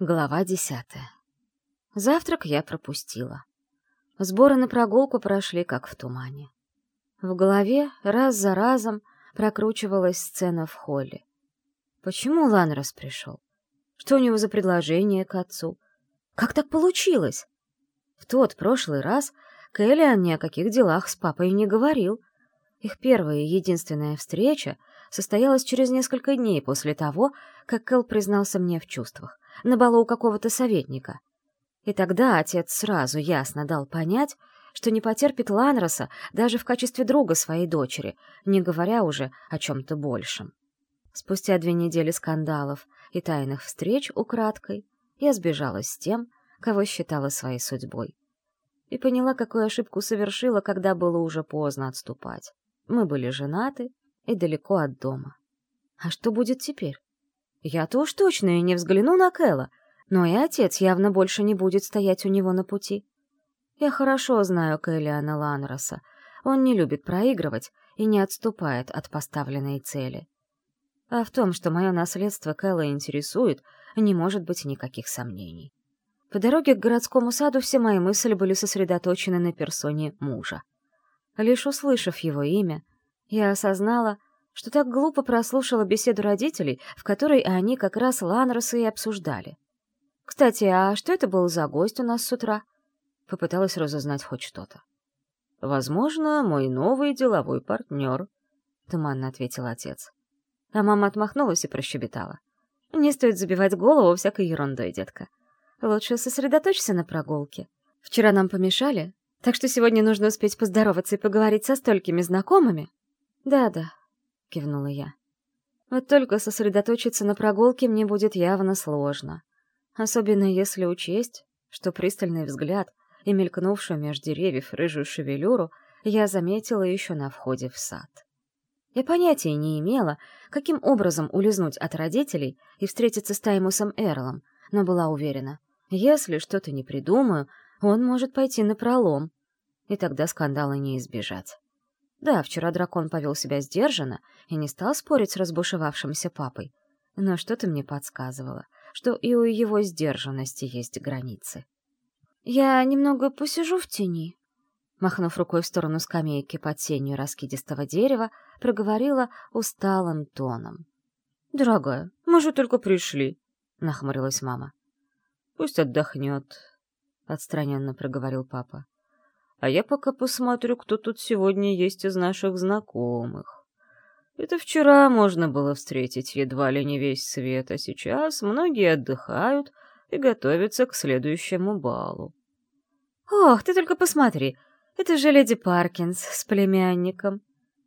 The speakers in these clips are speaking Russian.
Глава десятая. Завтрак я пропустила. Сборы на прогулку прошли как в тумане. В голове раз за разом прокручивалась сцена в холле. Почему Ланрос пришел? Что у него за предложение к отцу? Как так получилось? В тот прошлый раз Кэллиан ни о каких делах с папой не говорил. Их первая и единственная встреча состоялась через несколько дней после того, как Кэл признался мне в чувствах на балу у какого-то советника. И тогда отец сразу ясно дал понять, что не потерпит Ланроса даже в качестве друга своей дочери, не говоря уже о чем-то большем. Спустя две недели скандалов и тайных встреч украдкой я сбежала с тем, кого считала своей судьбой. И поняла, какую ошибку совершила, когда было уже поздно отступать. Мы были женаты и далеко от дома. А что будет теперь? Я-то уж точно и не взгляну на Кэла, но и отец явно больше не будет стоять у него на пути. Я хорошо знаю Кэллиана Ланроса. Он не любит проигрывать и не отступает от поставленной цели. А в том, что мое наследство Кэлла интересует, не может быть никаких сомнений. По дороге к городскому саду все мои мысли были сосредоточены на персоне мужа. Лишь услышав его имя, я осознала, что так глупо прослушала беседу родителей, в которой они как раз Ланроса и обсуждали. «Кстати, а что это был за гость у нас с утра?» Попыталась разузнать хоть что-то. «Возможно, мой новый деловой партнер», — туманно ответил отец. А мама отмахнулась и прощебетала. «Не стоит забивать голову всякой ерундой, детка. Лучше сосредоточься на прогулке. Вчера нам помешали, так что сегодня нужно успеть поздороваться и поговорить со столькими знакомыми». «Да-да», кивнула я. Вот только сосредоточиться на прогулке мне будет явно сложно. Особенно если учесть, что пристальный взгляд и мелькнувшую меж деревьев рыжую шевелюру я заметила еще на входе в сад. Я понятия не имела, каким образом улизнуть от родителей и встретиться с Таймусом Эрлом, но была уверена, если что-то не придумаю, он может пойти на пролом, и тогда скандала не избежать. Да, вчера дракон повел себя сдержанно и не стал спорить с разбушевавшимся папой. Но что-то мне подсказывало, что и у его сдержанности есть границы. «Я немного посижу в тени», — махнув рукой в сторону скамейки под сенью раскидистого дерева, проговорила усталым тоном. «Дорогая, мы же только пришли», — нахмурилась мама. «Пусть отдохнет», — отстраненно проговорил папа. А я пока посмотрю, кто тут сегодня есть из наших знакомых. Это вчера можно было встретить едва ли не весь свет, а сейчас многие отдыхают и готовятся к следующему балу. «Ох, ты только посмотри, это же леди Паркинс с племянником!»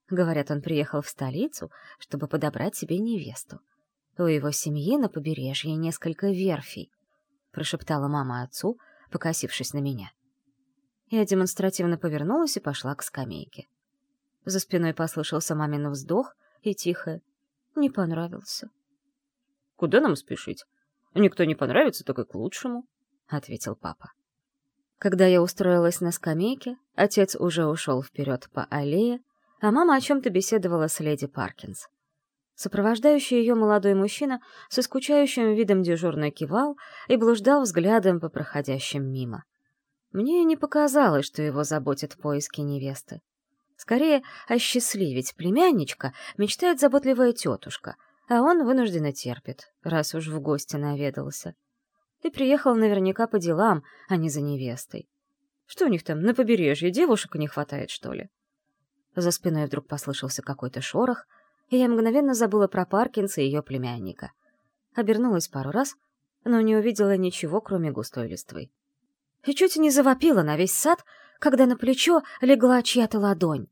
Говорят, он приехал в столицу, чтобы подобрать себе невесту. У его семьи на побережье несколько верфей, — прошептала мама отцу, покосившись на меня. Я демонстративно повернулась и пошла к скамейке. За спиной послышался мамин вздох и тихое «не понравился». «Куда нам спешить? Никто не понравится, так и к лучшему», — ответил папа. Когда я устроилась на скамейке, отец уже ушел вперед по аллее, а мама о чем-то беседовала с леди Паркинс. Сопровождающий ее молодой мужчина со скучающим видом дежурно кивал и блуждал взглядом по проходящим мимо. Мне не показалось, что его заботят поиски невесты. Скорее, осчастливить племянничка мечтает заботливая тетушка, а он вынужденно терпит, раз уж в гости наведался. И приехал наверняка по делам, а не за невестой. Что у них там, на побережье девушек не хватает, что ли? За спиной вдруг послышался какой-то шорох, и я мгновенно забыла про Паркинса и ее племянника. Обернулась пару раз, но не увидела ничего, кроме густой листвы и чуть не завопила на весь сад, когда на плечо легла чья-то ладонь.